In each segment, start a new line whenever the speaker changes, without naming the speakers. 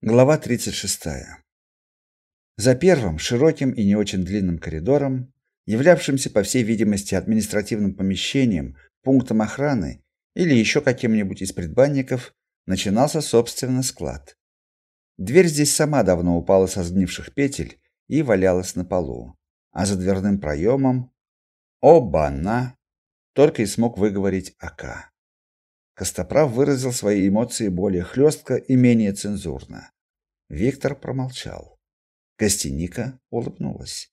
Глава 36. За первым, широким и не очень длинным коридором, являвшимся по всей видимости административным помещением, пунктом охраны или еще каким-нибудь из предбанников, начинался собственно склад. Дверь здесь сама давно упала со сгнивших петель и валялась на полу, а за дверным проемом оба-на только и смог выговорить Ака. Костоправ выразил свои эмоции более хлестко и менее цензурно. Виктор промолчал. Костяника улыбнулась.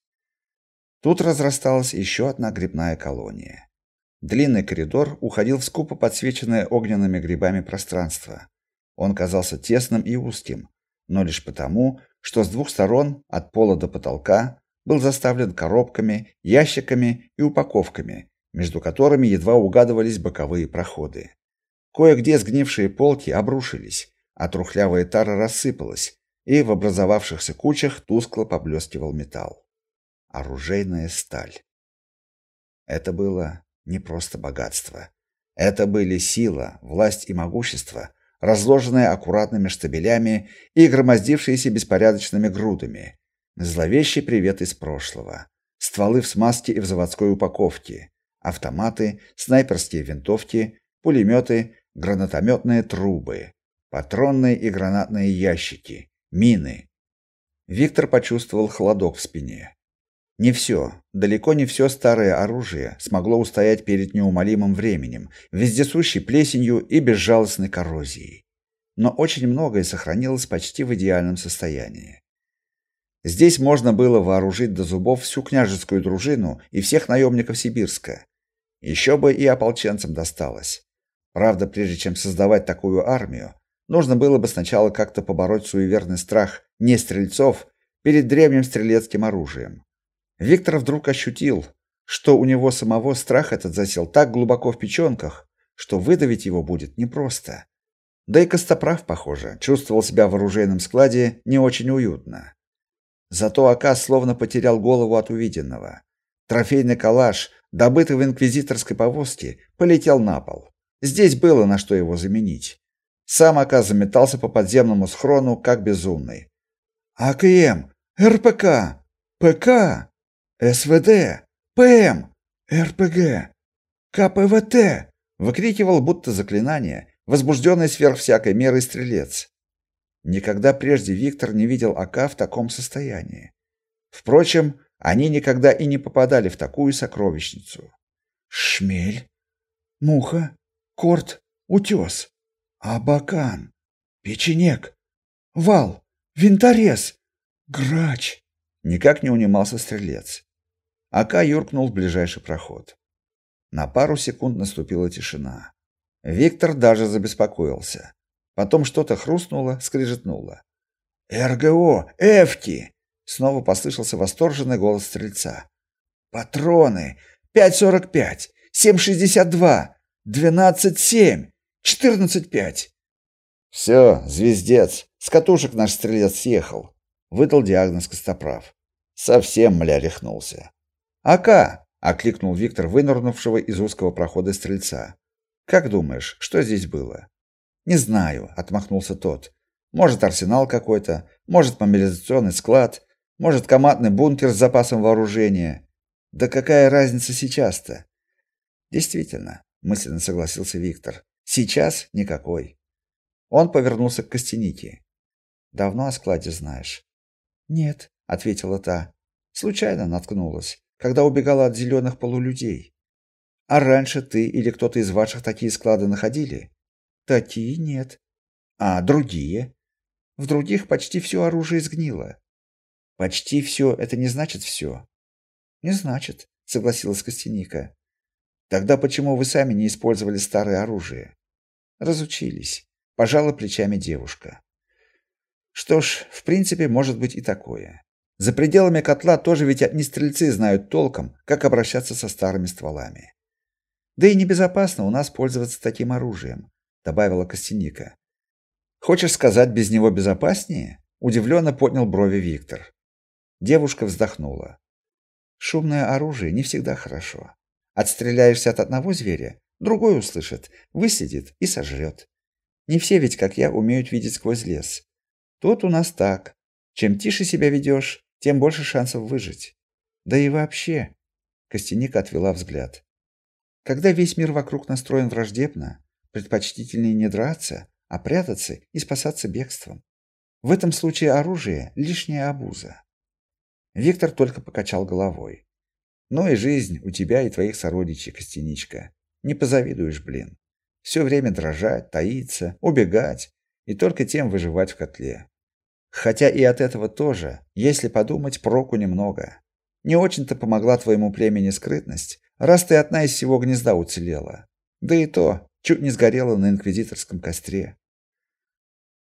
Тут разрасталась еще одна грибная колония. Длинный коридор уходил в скупо подсвеченное огненными грибами пространство. Он казался тесным и узким, но лишь потому, что с двух сторон, от пола до потолка, был заставлен коробками, ящиками и упаковками, между которыми едва угадывались боковые проходы. Кое-где сгнившие полки обрушились, а трухлявая тара рассыпалась, и в образовавшихся кучах тускло поблескивал металл. Оружейная сталь. Это было не просто богатство. Это были сила, власть и могущество, разложенные аккуратными штабелями и громоздившиеся беспорядочными грудами. Зловещий привет из прошлого. Стволы в смазке и в заводской упаковке, автоматы, снайперские винтовки, пулеметы, гранатометные трубы, патронные и гранатные ящики, мины. Виктор почувствовал холодок в спине. Не все, далеко не все старое оружие смогло устоять перед неумолимым временем, вездесущей плесенью и безжалостной коррозией. Но очень многое сохранилось почти в идеальном состоянии. Здесь можно было вооружить до зубов всю княжескую дружину и всех наемников Сибирска. Еще бы и ополченцам досталось. Правда, прежде чем создавать такую армию, нужно было бы сначала как-то побороть суеверный страх не стрельцов перед древним стрелецким оружием. Виктор вдруг ощутил, что у него самого страх этот засел так глубоко в печенках, что выдавить его будет непросто. Да и Костоправ, похоже, чувствовал себя в оружейном складе не очень уютно. Зато Акас словно потерял голову от увиденного. Трофейный калаш, добытый в инквизиторской повозке, полетел на пол. Здесь было на что его заменить. Сам Ака заметался по подземному схрону, как безумный. АКМ, РПК, ПК, СВД, ПМ, РПГ, КПВТ, выкрикивал будто заклинание, возбужденный сверх всякой меры стрелец. Никогда прежде Виктор не видел АК в таком состоянии. Впрочем, они никогда и не попадали в такую сокровищницу. Шмель, муха, корт, утес, абакан, печенек, вал, винторез, грач. Никак не унимался стрелец. Ака юркнул в ближайший проход. На пару секунд наступила тишина. Виктор даже забеспокоился. Потом что-то хрустнуло, скрежетнуло. «РГО! Эвки!» Снова послышался восторженный голос стрельца. «Патроны! 5.45! 7.62! Двенадцать семь! Четырнадцать пять!» «Все, звездец, с катушек наш стрелец съехал», — выдал диагноз Костоправ. Совсем, мля, рехнулся. «Ака!» — окликнул Виктор вынырнувшего из узкого прохода стрельца. «Как думаешь, что здесь было?» «Не знаю», — отмахнулся тот. «Может, арсенал какой-то, может, мобилизационный склад, может, командный бункер с запасом вооружения. Да какая разница сейчас-то?» «Действительно, мысленно согласился Виктор. Сейчас никакой. Он повернулся к Костянике. Давно о складе знаешь? Нет, ответила та. Случайно наткнулась, когда убегала от зеленых полулюдей. А раньше ты или кто-то из ваших такие склады находили? Такие нет. А другие? В других почти все оружие сгнило. Почти все это не значит все. Не значит, согласилась Костяника. Тогда почему вы сами не использовали старое оружие? Разучились, пожала плечами девушка. Что ж, в принципе, может быть и такое. За пределами котла тоже ведь одни стрельцы знают толком, как обращаться со старыми стволами. Да и небезопасно у нас пользоваться таким оружием, добавила Костяника. Хочешь сказать, без него безопаснее? удивленно поднял брови Виктор. Девушка вздохнула. Шумное оружие не всегда хорошо. Отстреляешься от одного зверя, другой услышит, выследит и сожрет. Не все ведь, как я, умеют видеть сквозь лес. Тут у нас так. Чем тише себя ведешь, тем больше шансов выжить. Да и вообще, Костяника отвела взгляд. Когда весь мир вокруг настроен враждебно, предпочтительнее не драться, а прятаться и спасаться бегством. В этом случае оружие лишняя обуза. Виктор только покачал головой. Ну и жизнь у тебя и твоих сородичей, Костяничка. Не позавидуешь, блин. Все время дрожать, таиться, убегать и только тем выживать в котле. Хотя и от этого тоже, если подумать, проку немного. Не очень-то помогла твоему племени скрытность, раз ты одна из всего гнезда уцелела. Да и то, чуть не сгорела на инквизиторском костре.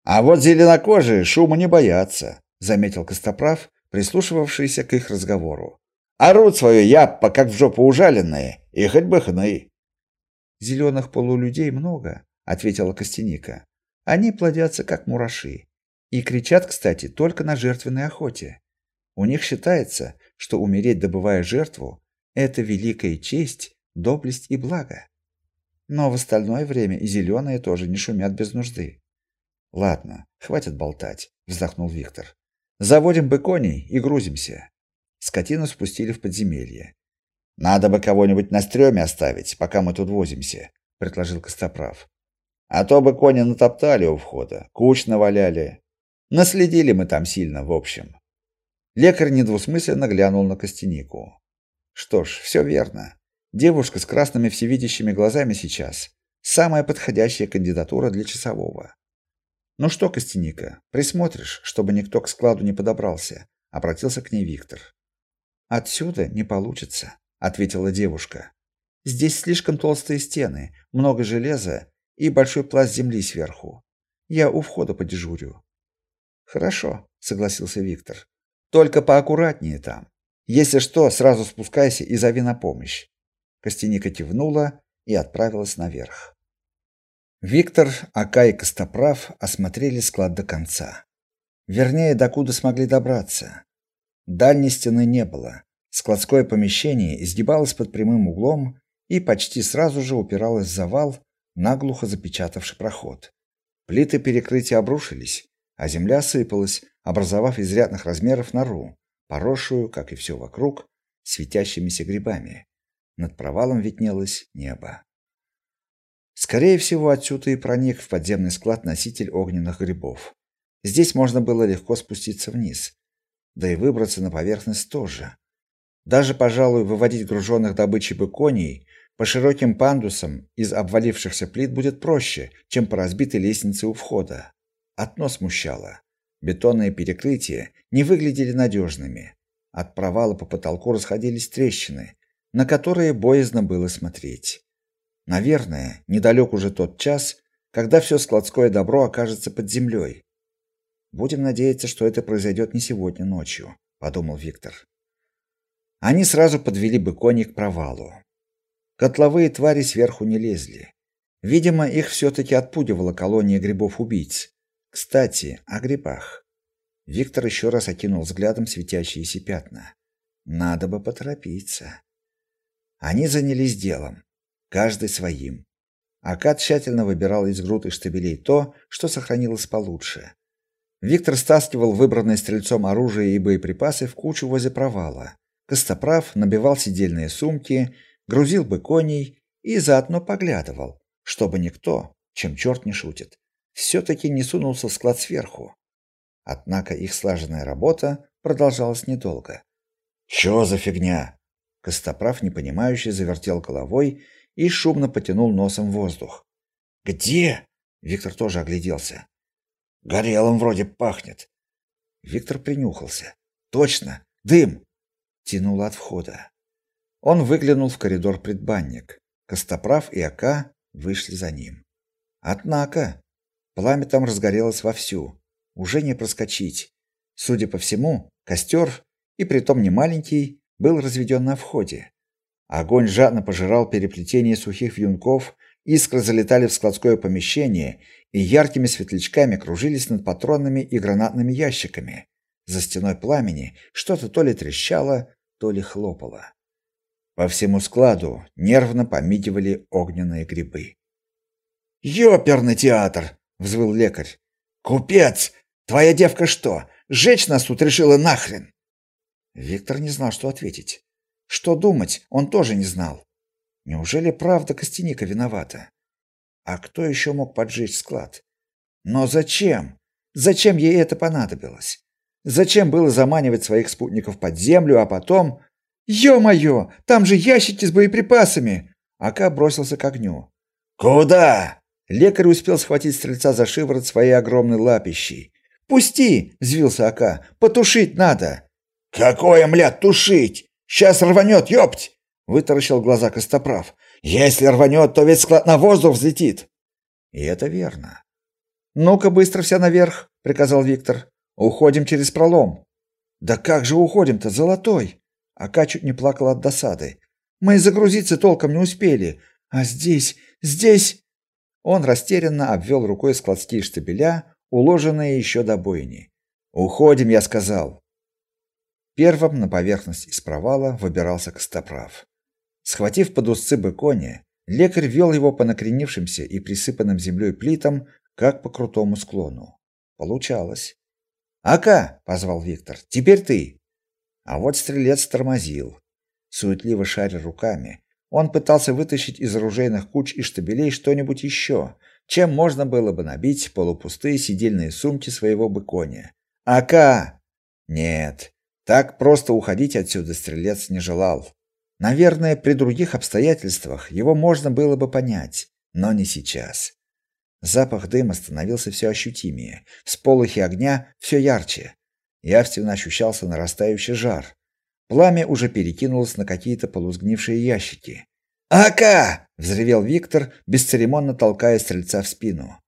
А вот зеленокожие шума не боятся, заметил Костоправ, прислушивавшийся к их разговору. Орут свое яппа, как в жопу ужаленные, и хоть бы хны. Зеленых полулюдей много, ответила Костяника. Они плодятся как мураши и кричат, кстати, только на жертвенной охоте. У них считается, что умереть, добывая жертву, это великая честь, доблесть и благо. Но в остальное время и зеленые тоже не шумят без нужды. Ладно, хватит болтать, вздохнул Виктор. Заводим бы коней и грузимся. Скотину спустили в подземелье. Надо бы кого-нибудь на стреме оставить, пока мы тут возимся, предложил Костоправ. А то бы кони натоптали у входа, куч наваляли. Наследили мы там сильно, в общем. Лекарь недвусмысленно глянул на Костянику. Что ж, все верно. Девушка с красными всевидящими глазами сейчас самая подходящая кандидатура для часового. Ну что, Костяника, присмотришь, чтобы никто к складу не подобрался, обратился к ней Виктор. Отсюда не получится, ответила девушка. Здесь слишком толстые стены, много железа и большой пласт земли сверху. Я у входа подежурю. Хорошо, согласился Виктор. Только поаккуратнее там. Если что, сразу спускайся и зови на помощь. Костяника кивнула и отправилась наверх. Виктор, Ака и Костоправ осмотрели склад до конца. Вернее, докуда смогли добраться. Дальней стены не было. Складское помещение изгибалось под прямым углом и почти сразу же упиралось в завал, наглухо запечатавший проход. Плиты перекрытия обрушились, а земля сыпалась, образовав изрядных размеров нору, поросшую, как и все вокруг, светящимися грибами. Над провалом виднелось небо. Скорее всего, отсюда и проник в подземный склад носитель огненных грибов. Здесь можно было легко спуститься вниз, да и выбраться на поверхность тоже. Даже, пожалуй, выводить груженных добычей бы коней по широким пандусам из обвалившихся плит будет проще, чем по разбитой лестнице у входа. Одно смущало. Бетонные перекрытия не выглядели надежными. От провала по потолку расходились трещины, на которые боязно было смотреть. Наверное, недалек уже тот час, когда все складское добро окажется под землей. Будем надеяться, что это произойдет не сегодня ночью, подумал Виктор. Они сразу подвели бы кони к провалу. Котловые твари сверху не лезли. Видимо, их все таки отпугивала колония грибов-убийц. Кстати, о грибах. Виктор еще раз окинул взглядом светящиеся пятна. Надо бы поторопиться. Они занялись делом каждый своим. Ака тщательно выбирал из груд и штабелей то, что сохранилось получше. Виктор стаскивал выбранное стрельцом оружие и боеприпасы в кучу возле провала. Костоправ набивал сидельные сумки, грузил бы коней и заодно поглядывал, чтобы никто, чем черт не шутит, все таки не сунулся в склад сверху. Однако их слаженная работа продолжалась недолго. «Что за фигня?» Костоправ непонимающе завертел головой и шумно потянул носом воздух. Где? Виктор тоже огляделся. Горелым вроде пахнет. Виктор принюхался. Точно, дым. Тянуло от входа. Он выглянул в коридор предбанник. Костоправ и Ака вышли за ним. Однако пламя там разгорелось вовсю. Уже не проскочить. Судя по всему, костер, и притом не маленький, был разведен на входе. Огонь жадно пожирал переплетение сухих вьюнков, искры залетали в складское помещение и яркими светлячками кружились над патронными и гранатными ящиками. За стеной пламени что-то то ли трещало, то ли хлопало. По всему складу нервно помигивали огненные грибы. «Ёперный театр!» — взвыл лекарь. «Купец!
Твоя девка что, сжечь нас тут решила нахрен?
Виктор не знал, что ответить. Что думать, он тоже не знал. Неужели правда Костяника виновата? А кто еще мог поджечь склад? Но зачем? Зачем ей это понадобилось? Зачем было заманивать своих спутников под землю, а потом... Ё-моё, там же ящики с боеприпасами! Ака бросился к огню.
«Куда?»
Лекарь успел схватить стрельца за шиворот своей огромной лапищей. «Пусти!» — взвился Ака. «Потушить надо!»
«Какое, мля, тушить? Сейчас рванет, ёпть!» — вытаращил глаза Костоправ. «Если рванет, то весь склад на воздух взлетит!»
И это верно. «Ну-ка быстро все наверх!» — приказал Виктор. «Уходим через пролом!» «Да как же уходим-то, золотой?» Ака чуть не плакал от досады. «Мы загрузиться толком не успели. А здесь, здесь...» Он растерянно обвел рукой складские штабеля, уложенные еще до бойни. «Уходим», — я сказал. Первым на поверхность из провала выбирался Костоправ. Схватив под узцы быконя, лекарь вел его по накренившимся и присыпанным землей плитам, как по крутому склону. Получалось. «Ака!» — позвал Виктор. «Теперь ты!» А вот стрелец тормозил. Суетливо шаря руками, он пытался вытащить из оружейных куч и штабелей что-нибудь еще, чем можно было бы набить полупустые сидельные сумки своего быконя. «Ака!» Нет, так просто уходить отсюда стрелец не желал. Наверное, при других обстоятельствах его можно было бы понять, но не сейчас. Запах дыма становился все ощутимее, всполохи огня все ярче. Явственно ощущался нарастающий жар. Пламя уже перекинулось на какие-то полузгнившие ящики. «Ака!» — взревел Виктор, бесцеремонно толкая стрельца в спину.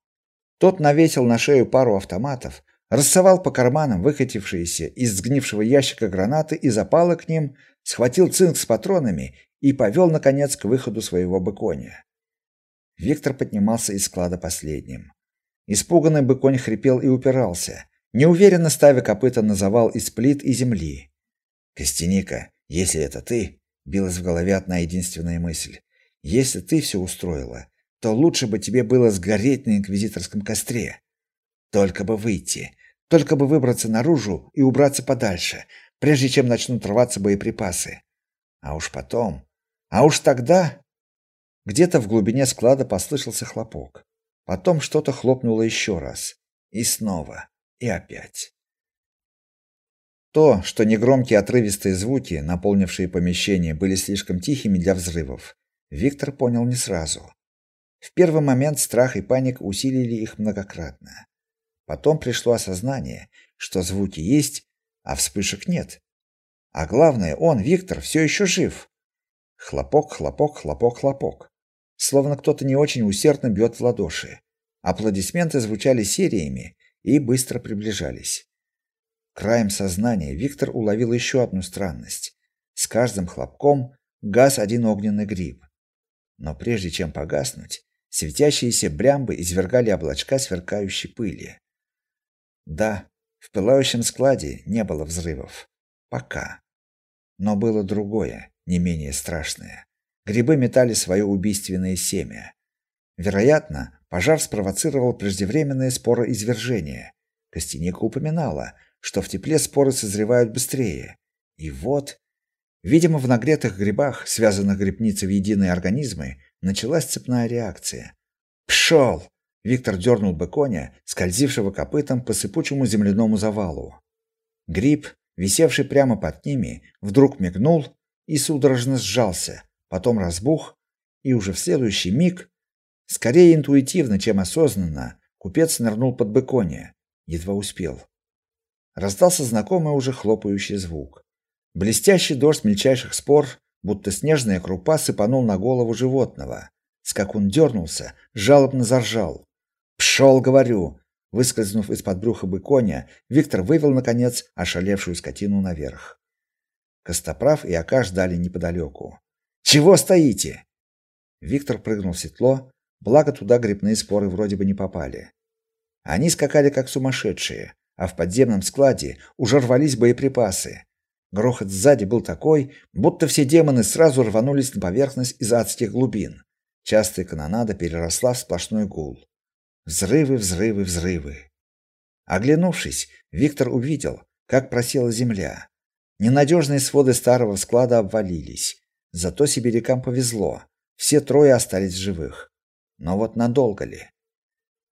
Тот навесил на шею пару автоматов, рассовал по карманам выкатившиеся из сгнившего ящика гранаты и запалы к ним, схватил цинк с патронами и повел, наконец, к выходу своего быконя. Виктор поднимался из склада последним. Испуганный быконь хрипел и упирался, неуверенно ставя копыта на завал из плит и земли. «Костяника, если это ты...» — билась в голове одна единственная мысль. «Если ты все устроила, то лучше бы тебе было сгореть на инквизиторском костре. Только бы выйти, только бы выбраться наружу и убраться подальше, прежде чем начнут рваться боеприпасы. А уж потом, а уж тогда где-то в глубине склада послышался хлопок. Потом что-то хлопнуло еще раз, и снова, и опять. То, что негромкие отрывистые звуки, наполнившие помещение, были слишком тихими для взрывов, Виктор понял не сразу. В первый момент страх и паника усилили их многократно. Потом пришло осознание, что звуки есть, а вспышек нет. А главное, он, Виктор, все еще жив. Хлопок, хлопок, хлопок, хлопок. Словно кто-то не очень усердно бьет в ладоши. Аплодисменты звучали сериями и быстро приближались. Краем сознания Виктор уловил еще одну странность. С каждым хлопком газ один огненный гриб. Но прежде чем погаснуть, светящиеся брямбы извергали облачка сверкающей пыли. Да, в пылающем складе не было взрывов. Пока. Но было другое, не менее страшное. Грибы метали свое убийственное семя. Вероятно, пожар спровоцировал преждевременное спороизвержение. Костяника упоминала, что в тепле споры созревают быстрее. И вот, видимо, в нагретых грибах, связанных грибницей в единые организмы, началась цепная реакция. «Пшел!» Виктор дернул бы коня, скользившего копытом по сыпучему земляному завалу. Гриб, висевший прямо под ними, вдруг мигнул и судорожно сжался, потом разбух, и уже в следующий миг, скорее интуитивно, чем осознанно, купец нырнул под быконя, едва успел. Раздался знакомый уже хлопающий звук. Блестящий дождь мельчайших спор, будто снежная крупа, сыпанул на голову животного. Скакун дернулся, жалобно заржал. Пшел, говорю. Выскользнув из-под брюха быконя, Виктор вывел наконец ошалевшую скотину наверх. Костоправ и Ака ждали неподалеку. Чего стоите? Виктор прыгнул в седло, благо туда грибные споры вроде бы не попали. Они скакали как сумасшедшие, а в подземном складе уже рвались боеприпасы. Грохот сзади был такой, будто все демоны сразу рванулись на поверхность из адских глубин. Частая канонада переросла в сплошной гул. Взрывы, взрывы, взрывы. Оглянувшись, Виктор увидел, как просела земля. Ненадежные своды старого склада обвалились. Зато сибирякам повезло. Все трое остались живых. Но вот надолго ли?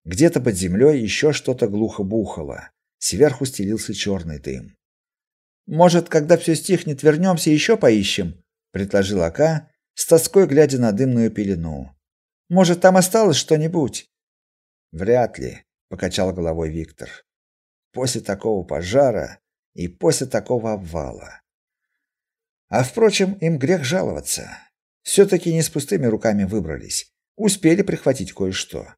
Где-то под землей еще что-то глухо бухало. Сверху стелился черный дым. Может, когда все стихнет, вернемся и еще поищем, предложил Ака, с тоской глядя на дымную пелену. Может, там осталось что-нибудь? Вряд ли, покачал головой Виктор. После такого пожара и после такого обвала. А впрочем, им грех жаловаться. все таки не с пустыми руками выбрались. Успели прихватить кое-что.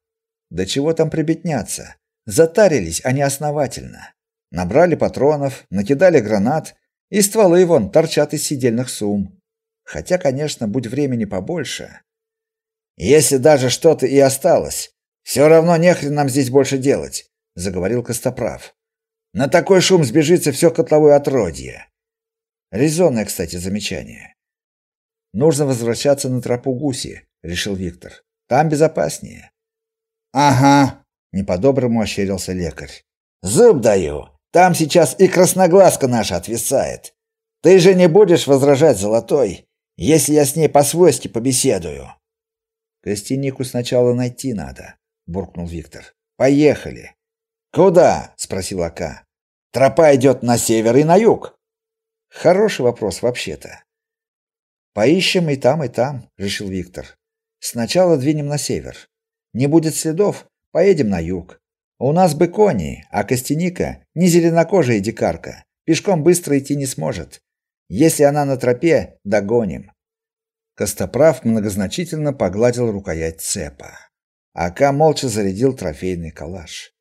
Да чего там прибедняться? Затарились они основательно. Набрали патронов, накидали гранат, и стволы вон торчат из сидельных сумм. Хотя, конечно, будь времени побольше.
Если даже что-то и осталось, все равно нехрен нам здесь больше делать, заговорил Костоправ. На такой шум сбежится все котловое отродье.
Резонное, кстати, замечание. Нужно возвращаться на тропу гуси, решил Виктор. Там безопаснее.
Ага, не по-доброму ощерился лекарь. Зуб даю. Там сейчас и красноглазка наша отвисает. Ты же не будешь возражать, Золотой, если я с ней по-свойски побеседую.
Костянику сначала найти надо, буркнул Виктор. Поехали.
Куда? спросил Ака. Тропа идет на север и на юг.
Хороший вопрос вообще-то. Поищем и там, и там, решил Виктор. Сначала двинем на север. Не будет следов, поедем на юг. У нас бы кони, а Костяника не зеленокожая дикарка. Пешком быстро идти не сможет. Если она на тропе, догоним. Костоправ многозначительно погладил рукоять цепа. Ака молча зарядил трофейный калаш.